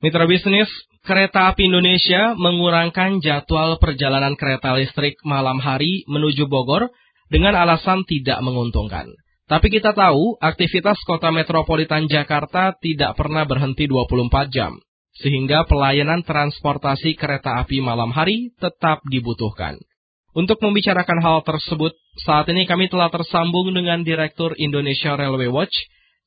Mitra bisnis, Kereta Api Indonesia mengurangkan jadwal perjalanan kereta listrik malam hari menuju Bogor dengan alasan tidak menguntungkan. Tapi kita tahu aktivitas kota metropolitan Jakarta tidak pernah berhenti 24 jam, sehingga pelayanan transportasi kereta api malam hari tetap dibutuhkan. Untuk membicarakan hal tersebut, saat ini kami telah tersambung dengan Direktur Indonesia Railway Watch,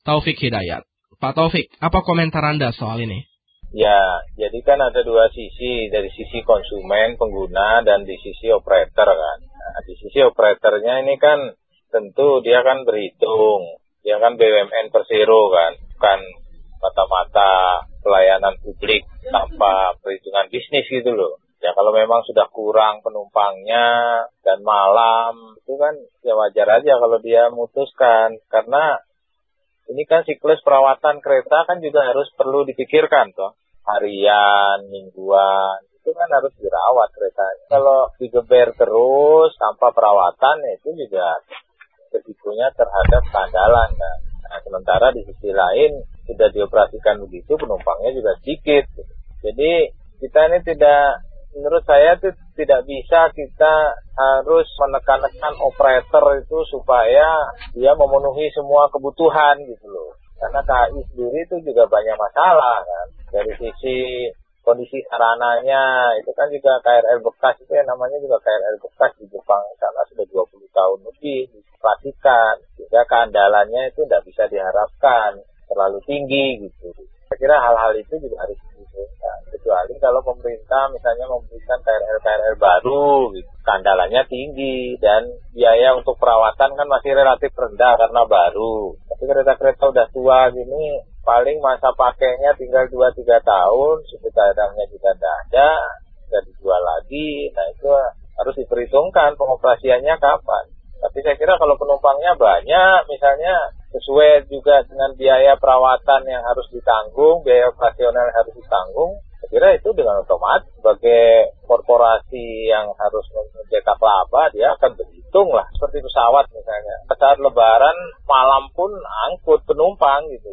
Taufik Hidayat. Pak Taufik, apa komentar Anda soal ini? Ya, jadi kan ada dua sisi, dari sisi konsumen, pengguna, dan di sisi operator kan. Nah, di sisi operatornya ini kan tentu dia kan berhitung, dia kan BUMN persero kan, bukan mata-mata pelayanan publik tanpa perhitungan bisnis gitu loh. Ya kalau memang sudah kurang penumpangnya dan malam, itu kan ya wajar aja kalau dia memutuskan. Karena ini kan siklus perawatan kereta kan juga harus perlu dipikirkan toh harian, mingguan, itu kan harus dirawat kereta. Kalau digeber terus tanpa perawatan ya itu juga risikonya terhadap kandalan kan. Nah, sementara di sisi lain sudah dioperasikan begitu penumpangnya juga sedikit. Jadi kita ini tidak menurut saya itu tidak bisa kita harus menekan-nekan operator itu supaya dia memenuhi semua kebutuhan gitu loh. Karena KAI sendiri itu juga banyak masalah kan. Dari sisi kondisi sarananya itu kan juga KRL bekas itu yang namanya juga KRL bekas di Jepang karena sudah 20 tahun lebih diperhatikan sehingga keandalannya itu tidak bisa diharapkan terlalu tinggi gitu. Saya kira hal-hal itu juga harus diperhatikan. Kecuali kalau pemerintah misalnya memberikan KRL-KRL baru, gitu. kandalannya tinggi dan biaya untuk perawatan kan masih relatif rendah karena baru. Tapi kereta-kereta udah tua gini, paling masa pakainya tinggal 2-3 tahun, cadangnya juga tidak ada, tidak dijual lagi. Nah itu harus diperhitungkan pengoperasiannya kapan. Tapi saya kira kalau penumpangnya banyak, misalnya sesuai juga dengan biaya perawatan yang harus ditanggung, biaya operasional yang harus ditanggung, saya kira itu dengan otomatis sebagai korporasi yang harus mencetak laba, dia akan berhitung lah. Seperti pesawat misalnya. Saat lebaran, malam pun angkut penumpang gitu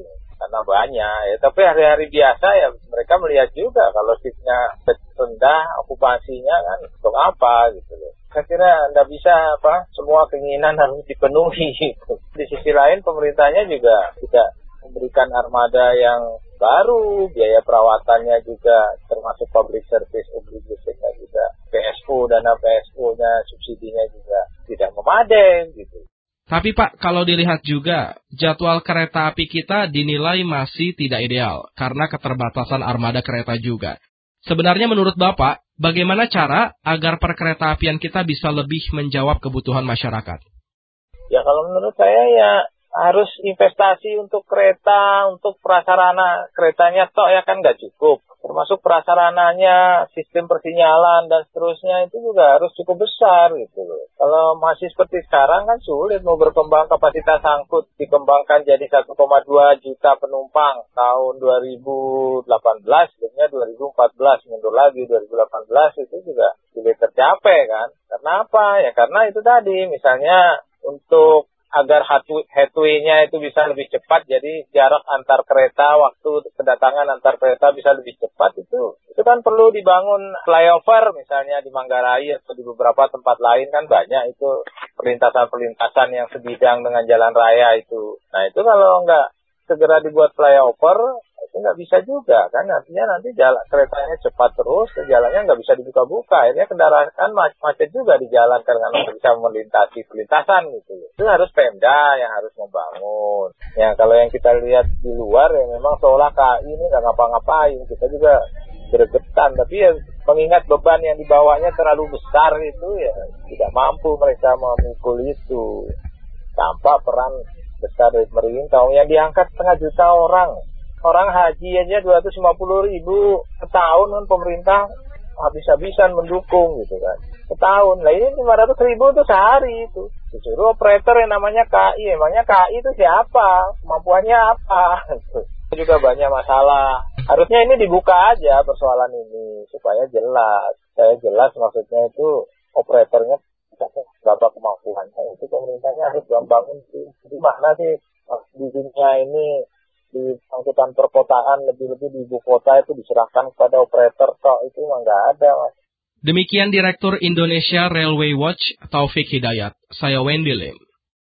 Banyak ya. Tapi hari-hari biasa ya mereka melihat juga kalau seatnya rendah, okupasinya kan untuk apa gitu loh. Saya kira tidak bisa apa semua keinginan harus dipenuhi. Gitu. Di sisi lain pemerintahnya juga tidak memberikan armada yang baru, biaya perawatannya juga termasuk public service obligation-nya juga, PSO, dana PSO-nya, subsidinya juga tidak memadai gitu. Tapi Pak, kalau dilihat juga, jadwal kereta api kita dinilai masih tidak ideal karena keterbatasan armada kereta juga. Sebenarnya menurut Bapak, bagaimana cara agar perkereta apian kita bisa lebih menjawab kebutuhan masyarakat? Ya kalau menurut saya ya harus investasi untuk kereta, untuk prasarana keretanya tok ya kan nggak cukup. Termasuk prasarananya, sistem persinyalan dan seterusnya itu juga harus cukup besar gitu loh. Kalau masih seperti sekarang kan sulit mau berkembang kapasitas angkut dikembangkan jadi 1,2 juta penumpang tahun 2018, sebenarnya 2014 mundur lagi 2018 itu juga sulit tercapai kan. Karena apa? Ya karena itu tadi misalnya untuk agar headway-nya itu bisa lebih cepat jadi jarak antar kereta waktu kedatangan antar kereta bisa lebih cepat itu itu kan perlu dibangun flyover misalnya di Manggarai atau di beberapa tempat lain kan banyak itu perlintasan-perlintasan yang sebidang dengan jalan raya itu. Nah itu kalau nggak segera dibuat flyover itu nggak bisa juga kan? Artinya nanti jalan keretanya cepat terus jalannya nggak bisa dibuka-buka. Akhirnya kendaraan kan macet juga di jalan karena nggak bisa melintasi perlintasan gitu itu harus Pemda yang harus membangun. Ya kalau yang kita lihat di luar ya memang seolah KAI ini nggak ngapa-ngapain. Kita juga gregetan. Tapi ya mengingat beban yang dibawanya terlalu besar itu ya tidak mampu mereka memikul itu. Tanpa peran besar dari pemerintah. Yang diangkat setengah juta orang orang haji aja 250 ribu setahun kan pemerintah habis-habisan mendukung gitu kan. Setahun. Lah ini 500 ribu itu sehari itu. Disuruh operator yang namanya KI emangnya KI itu siapa? Kemampuannya apa? Itu juga banyak masalah. Harusnya ini dibuka aja persoalan ini supaya jelas. Saya jelas maksudnya itu operatornya berapa kemampuannya. Itu pemerintahnya harus bangun di mana sih di dunia ini di angkutan perkotaan lebih-lebih di ibu kota itu diserahkan kepada operator kok itu mah nggak ada mas. Demikian Direktur Indonesia Railway Watch Taufik Hidayat. Saya Wendy Lim.